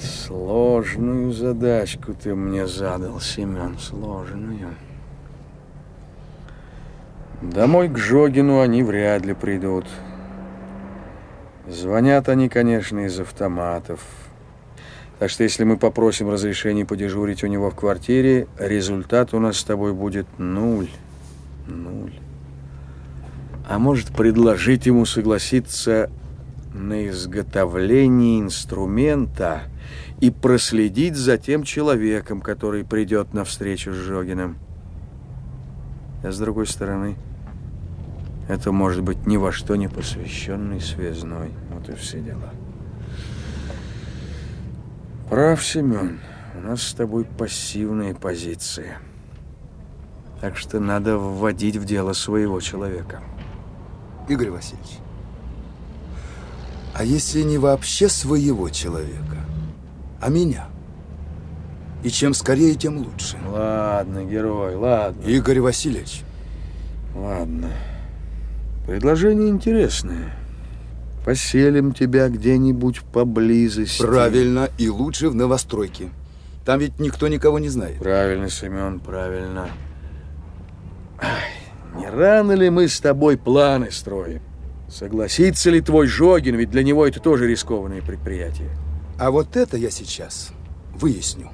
Сложную задачку ты мне задал, Семен, сложную. Домой к Жогину они вряд ли придут. Звонят они, конечно, из автоматов. Так что если мы попросим разрешения подежурить у него в квартире, результат у нас с тобой будет нуль. Нуль. А может предложить ему согласиться на изготовление инструмента и проследить за тем человеком, который придет на встречу с Жогиным. А с другой стороны, это может быть ни во что не посвященный связной. Вот и все дела. Прав, Семен. У нас с тобой пассивные позиции. Так что надо вводить в дело своего человека. Игорь Васильевич, а если не вообще своего человека, а меня? И чем скорее, тем лучше. Ладно, герой, ладно. Игорь Васильевич. Ладно. Предложение интересное. Поселим тебя где-нибудь поблизости. Правильно, и лучше в новостройке. Там ведь никто никого не знает. Правильно, Семен, правильно. Ай, не рано ли мы с тобой планы строим? Согласится ли твой Жогин, ведь для него это тоже рискованное предприятие. А вот это я сейчас выясню.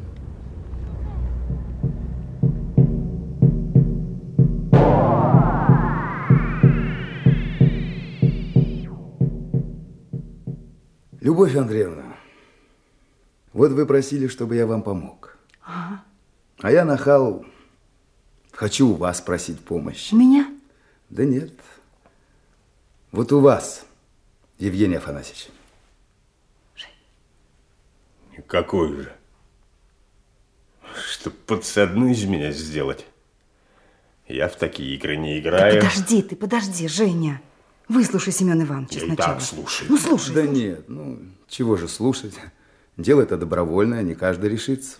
Любовь Андреевна, вот вы просили, чтобы я вам помог. Ага. А я нахал хочу у вас просить помощи. У меня? Да нет. Вот у вас, Евгений Афанасьевич. Какой же? Чтоб подсадную из меня сделать. Я в такие игры не играю. Да подожди ты, подожди, Женя. Выслушай Семен Ивановича Я сначала. и так слушаю. Ну, слушай. Да нет, ну, чего же слушать. Дело это добровольное, не каждый решится.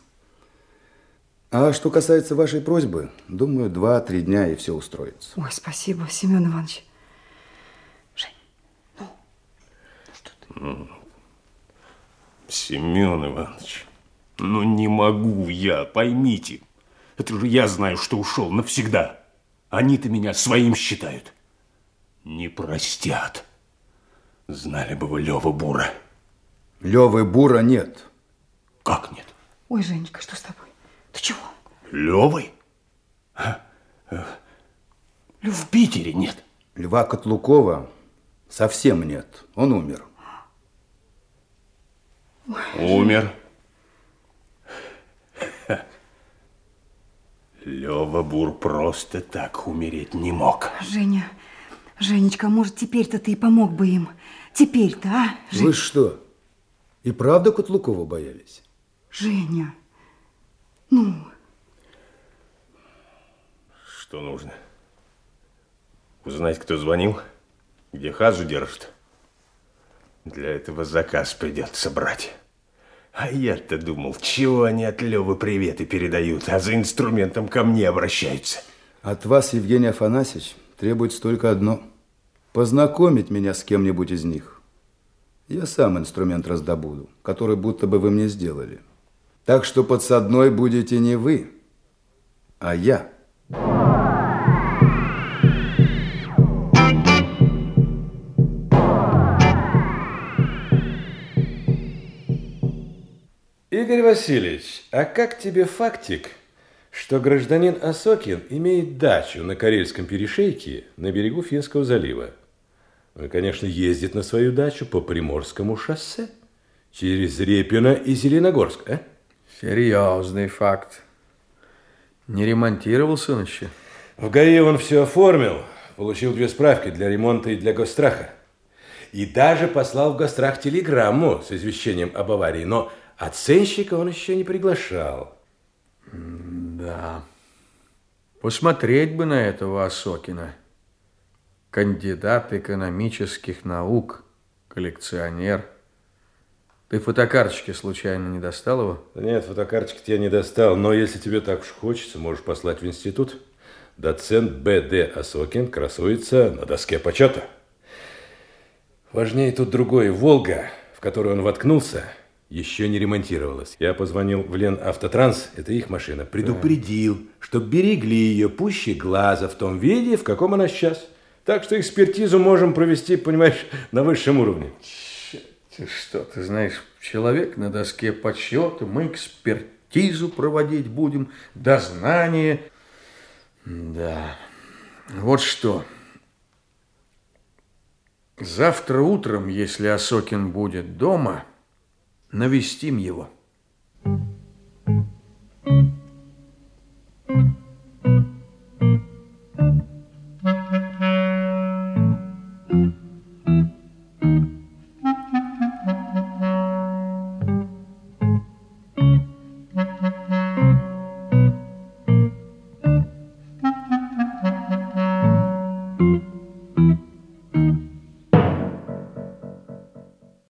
А что касается вашей просьбы, думаю, два-три дня и все устроится. Ой, спасибо, Семен Иванович. Жень, ну, что ты? Семен Иванович, ну не могу я, поймите. Это же я знаю, что ушел навсегда. Они-то меня своим считают. Не простят. Знали бы вы Лёва Бура. Левы Бура нет. Как нет? Ой, Женечка, что с тобой? Ты чего? Лёвы? А, э, В Питере нет. Льва Котлукова совсем нет. Он умер. Умер. Лёва Бур просто так умереть не мог. Женя, Женечка, может, теперь-то ты и помог бы им? Теперь-то, а? Жень- Вы что, и правда Котлукова боялись? Женя, ну, Что нужно? Узнать, кто звонил? Где хазу держит? Для этого заказ придется брать. А я-то думал, чего они от Лёвы приветы передают, а за инструментом ко мне обращаются. От вас, Евгений Афанасьевич, требуется только одно. Познакомить меня с кем-нибудь из них. Я сам инструмент раздобуду, который будто бы вы мне сделали. Так что подсадной будете не вы, а я. Игорь Васильевич, а как тебе фактик, что гражданин Осокин имеет дачу на Карельском перешейке на берегу Финского залива? Он, конечно, ездит на свою дачу по Приморскому шоссе через Репино и Зеленогорск, а? Серьезный факт. Не ремонтировался он еще? В ГАИ он все оформил, получил две справки для ремонта и для госстраха. И даже послал в гострах телеграмму с извещением об аварии, но оценщика он еще не приглашал. Да. Посмотреть бы на этого Осокина. Кандидат экономических наук, коллекционер. Ты фотокарточки случайно не достал его? Да Нет, фотокарточки я не достал, но если тебе так уж хочется, можешь послать в институт. Доцент Б.Д. Осокин красуется на доске почета. Важнее тут другое. Волга, в которую он воткнулся, еще не ремонтировалась. Я позвонил в Лен Автотранс, это их машина, предупредил, что берегли ее пуще глаза в том виде, в каком она сейчас. Так что экспертизу можем провести, понимаешь, на высшем уровне. Ты что, ты знаешь, человек на доске подсчета, мы экспертизу проводить будем, дознание. Да, вот что. Завтра утром, если Осокин будет дома, навестим его.